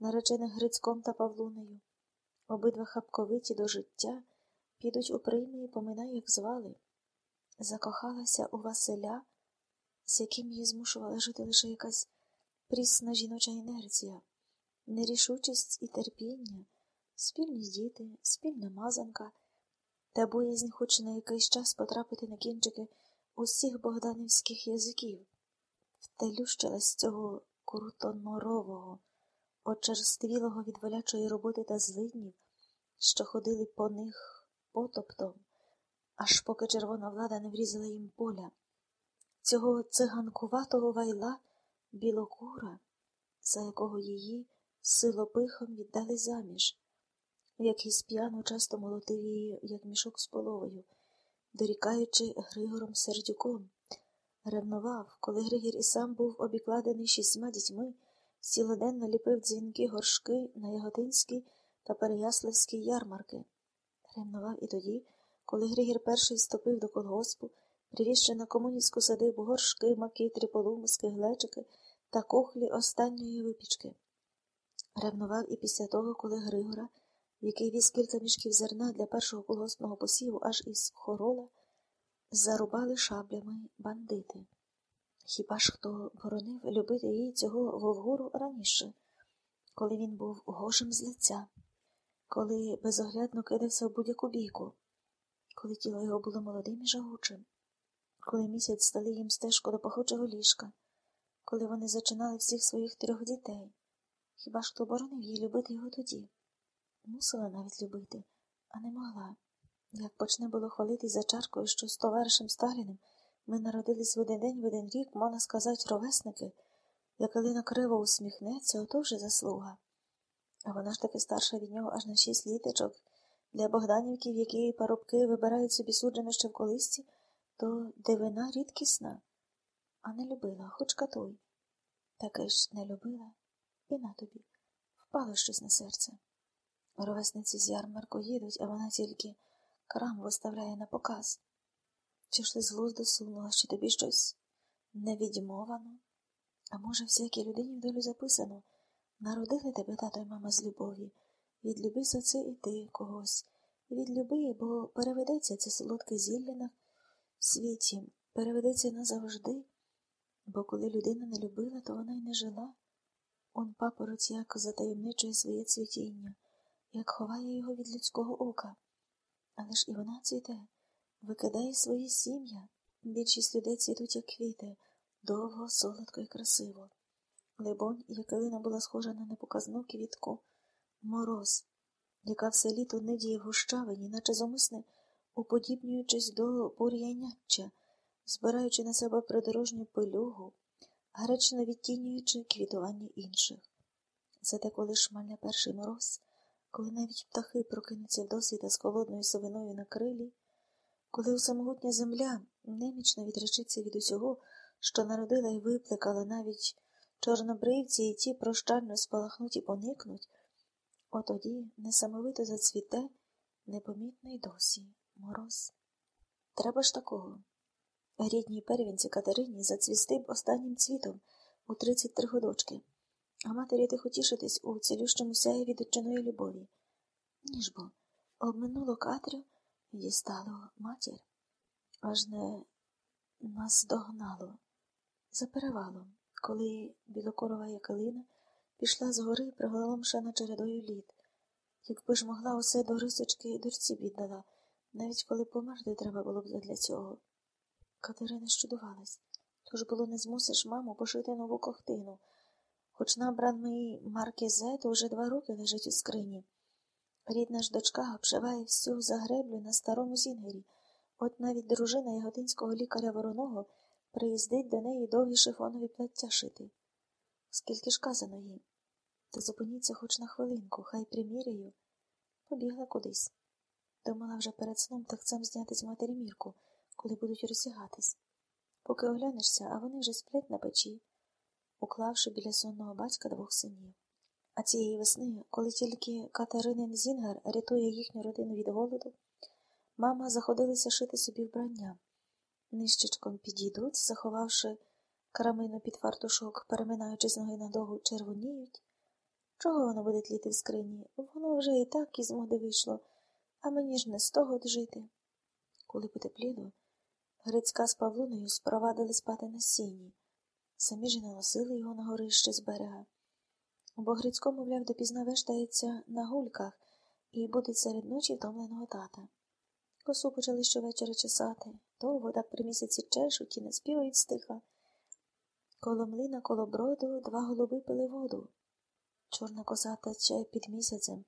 наречених Грицьком та Павлунею. Обидва хапковиті до життя підуть у прийми і поминай, як звали. Закохалася у Василя, з яким її змушувала жити лише якась прісна жіноча інерція, нерішучість і терпіння, спільні діти, спільна мазанка та боязнь хоч на якийсь час потрапити на кінчики усіх богданівських язиків, втелющилась цього крутонорового, очерствілого від волячої роботи та злиднів, що ходили по них потоптом, аж поки червона влада не врізала їм поля, цього циганкуватого вайла білокура, за якого її силопихом віддали заміж, як із п'яно часто молотив її, як мішок з половою, дорікаючи Григором Сердюком. Ревнував, коли Григір і сам був обікладений шістьма дітьми, цілоденно ліпив дзвінки горшки на Яготинській та Переяславській ярмарки. Ревнував і тоді, коли Григір перший вступив до колгоспу, привіз на комуністську садибу горшки, макитри, полумиски, глечики та кохлі останньої випічки. Ревнував і після того, коли Григора, який віз кілька мішків зерна для першого колгоспного посіву аж із хорола, зарубали шаблями бандити. Хіба ж хто боронив любити її цього Вовгуру раніше, коли він був гожим з лиця, коли безоглядно кидався в будь-яку бійку, коли тіло його було молодим і жагучим, коли місяць стали їм стежку до пахучого ліжка, коли вони зачинали всіх своїх трьох дітей? Хіба ж хто боронив їй любити його тоді? Мусила навіть любити, а не могла. Як почне було хвалитись за чаркою, що з товаришем Сталіним ми народились в один день в один рік, можна сказати, ровесники, як Алина криво усміхнеться, ото вже заслуга. А вона ж таки старша від нього аж на шість літочок. Для Богданівки, в якій парубки вибирають собі суджено ще в колисці, то дивина рідкісна, а не любила, хоч катуй. Таке ж не любила, і на тобі впало щось на серце. Ровесниці з ярмарку їдуть, а вона тільки крам виставляє на показ. Чи ж ти з сунула, що тобі щось невідьмовано? А може, всякій людині в долю записано народили тебе тато й мама з любові. Відлюби за це і ти когось. Відлюби, бо переведеться це солодке зілля на світі, переведеться назавжди, бо коли людина не любила, то вона й не жила. Он папороць як затаємничує своє цвітіння, як ховає його від людського ока. Але ж і вона цвіте, викидає свої сім'я. Більшість людей цвітуть, як квіти, довго, солодко і красиво. Либонь, Якелина була схожа на непоказну квітку, мороз, яка все літо нидіє в гущавині, наче зумисне, уподібнюючись до бур'яняча, збираючи на себе придорожню пилюгу, гречно відтінюючи квітування інших. Зате коли шмальне перший мороз, коли навіть птахи прокинуться досвіта з холодною совиною на крилі, коли усамогутня земля немічно відречиться від усього, що народила і виплекала навіть чорнобривці і ті прощально спалахнуть і поникнуть, отоді несамовито зацвіте непомітний досі мороз. Треба ж такого. Рідній первінці Катерині зацвісти б останнім цвітом у тридцять три годочки, а матері тихо тішитись у цілющому сяєві дочиної любові. Ніж бо обминуло Катрю дістало матір, аж не наздогнало за перевалом, коли білокорова якалина пішла з гори приголомшена чередою літ. Якби ж могла усе до рисочки дочці віддала, навіть коли померти треба було б для цього. Катерина щудувалась, тож було не змусиш маму пошити нову ковтину, хоч набраний маркізет уже два роки лежить у скрині. Рідна ж дочка обшиває всю загреблю на старому зінгері. От навіть дружина яготинського лікаря вороного приїздить до неї довгі шифонові плаття шити. Скільки ж казано їй? Та зупиніться хоч на хвилинку, хай приміряю. Побігла кудись. Думала вже перед сном такцем зняти з матері мірку, коли будуть розсягатись. Поки оглянешся, а вони вже сплять на печі, уклавши біля сонного батька двох синів. А цієї весни, коли тільки Катеринин Зінгер рятує їхню родину від голоду, мама заходилася шити собі вбрання. Нищечком підійдуть, заховавши карамину під фартушок, переминаючи з ноги на догу, червоніють. Чого воно буде тліти в скрині? Воно вже і так із моди вийшло, а мені ж не з того жити. Коли потепліло, Грицька з Павлуною спровадили спати на сіні. Самі ж і наносили його на горище з берега. Бо Грицько, мовляв, допізна вештається на гульках і будить серед ночі втомленого тата. Косу почали щовечора чесати, то вода при місяці чешуть і не співають стиха. Коло млина, коло броду два голуби пили воду. Чорна коса тече під місяцем,